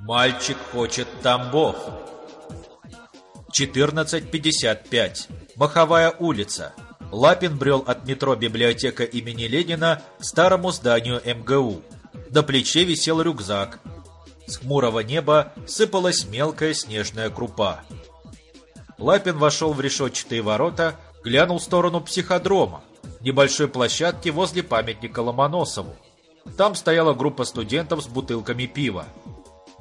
Мальчик хочет Тамбов. 14.55. Маховая улица. Лапин брел от метро библиотека имени Ленина к старому зданию МГУ. На плече висел рюкзак. С хмурого неба сыпалась мелкая снежная крупа. Лапин вошел в решетчатые ворота, глянул в сторону психодрома, небольшой площадки возле памятника Ломоносову. Там стояла группа студентов с бутылками пива.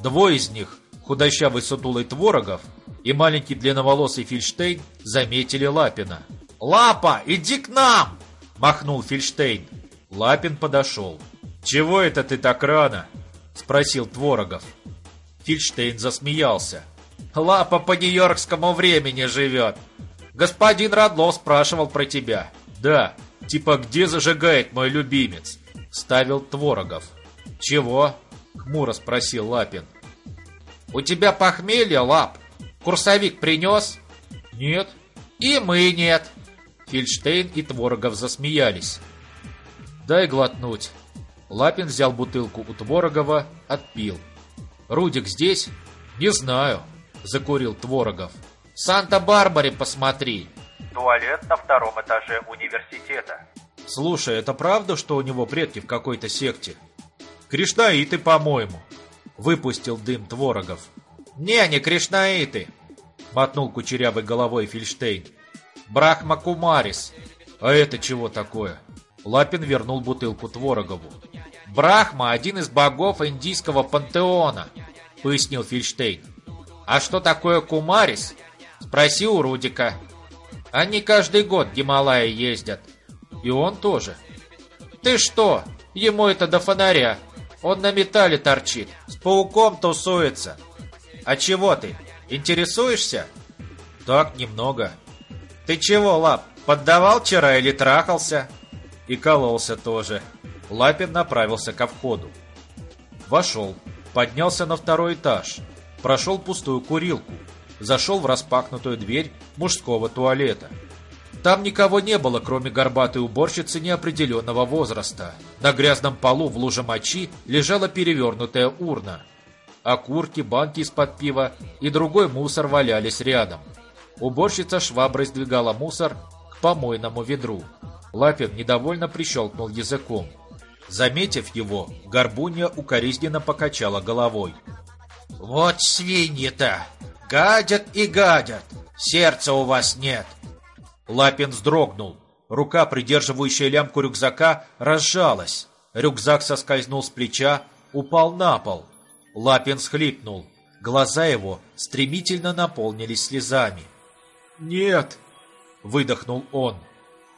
Двое из них, худощавый сутулый Творогов и маленький длинноволосый Фильштейн, заметили Лапина. «Лапа, иди к нам!» – махнул Фильштейн. Лапин подошел. «Чего это ты так рано?» – спросил Творогов. Фильштейн засмеялся. «Лапа по нью-йоркскому времени живет. Господин Радлов спрашивал про тебя». «Да, типа где зажигает мой любимец?» – ставил Творогов. «Чего?» – хмуро спросил Лапин. «У тебя похмелье, Лап? Курсовик принес?» «Нет». «И мы нет». Фильштейн и Творогов засмеялись. «Дай глотнуть». Лапин взял бутылку у Творогова, отпил. «Рудик здесь?» «Не знаю», — закурил Творогов. «Санта-Барбаре посмотри!» Туалет на втором этаже университета. «Слушай, это правда, что у него предки в какой-то секте?» «Кришнаиты, по-моему», — выпустил дым Творогов. «Не, не кришнаиты», — мотнул кучерявой головой Фильштейн. «Брахма Кумарис». «А это чего такое?» Лапин вернул бутылку Творогову. «Брахма – один из богов индийского пантеона», – пояснил Фильштейн. «А что такое Кумарис? Спроси у Рудика. Они каждый год в Гималаи ездят. И он тоже». «Ты что? Ему это до фонаря. Он на металле торчит, с пауком тусуется. А чего ты, интересуешься?» «Так, немного». «Ты чего, Лап, поддавал вчера или трахался?» И кололся тоже. Лапин направился ко входу. Вошел, поднялся на второй этаж, прошел пустую курилку, зашел в распахнутую дверь мужского туалета. Там никого не было, кроме горбатой уборщицы неопределенного возраста. На грязном полу в луже мочи лежала перевернутая урна. Окурки, банки из-под пива и другой мусор валялись рядом. Уборщица шваброй сдвигала мусор к помойному ведру. Лапин недовольно прищелкнул языком. Заметив его, Горбунья укоризненно покачала головой. «Вот свиньи-то! Гадят и гадят! Сердца у вас нет!» Лапин вздрогнул. Рука, придерживающая лямку рюкзака, разжалась. Рюкзак соскользнул с плеча, упал на пол. Лапин схлипнул. Глаза его стремительно наполнились слезами. «Нет!» — выдохнул он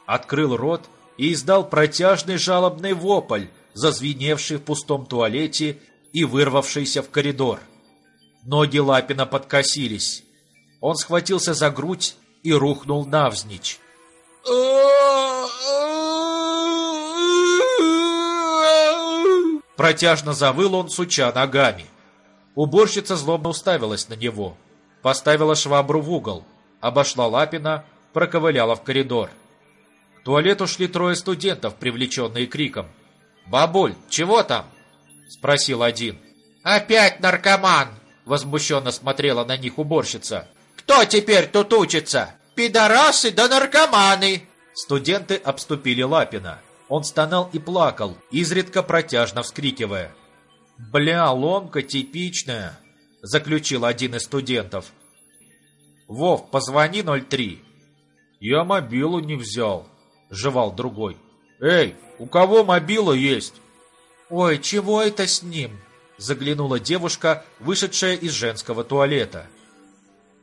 открыл рот и издал протяжный жалобный вопль, зазвеневший в пустом туалете и вырвавшийся в коридор. Ноги Лапина подкосились. Он схватился за грудь и рухнул навзничь. Протяжно завыл он, суча ногами. Уборщица злобно уставилась на него. Поставила швабру в угол, обошла Лапина, проковыляла в коридор туалет шли трое студентов, привлеченные криком. «Бабуль, чего там?» – спросил один. «Опять наркоман!» – возмущенно смотрела на них уборщица. «Кто теперь тут учится? Пидорасы да наркоманы!» Студенты обступили Лапина. Он стонал и плакал, изредка протяжно вскрикивая. «Бля, ломка типичная!» – заключил один из студентов. «Вов, позвони 03». «Я мобилу не взял», — жевал другой. «Эй, у кого мобила есть?» «Ой, чего это с ним?» — заглянула девушка, вышедшая из женского туалета.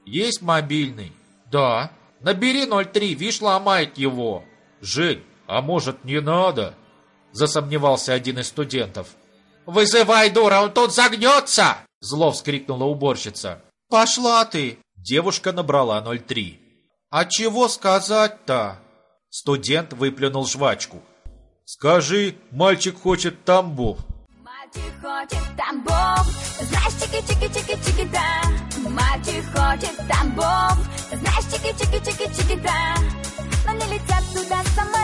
«Есть мобильный?» «Да». «Набери 03, вишь, ломает его». «Жень, а может, не надо?» — засомневался один из студентов. «Вызывай, дура, он тут загнется!» — зло вскрикнула уборщица. «Пошла ты!» Девушка набрала 03. «А чего сказать-то?» Студент выплюнул жвачку. «Скажи, мальчик хочет тамбов». Мальчик хочет тамбов, знаешь, чики-чики-чики-чики-да. Мальчик хочет тамбов, знаешь, чики-чики-чики-чики-да. Но не летят туда самолеты,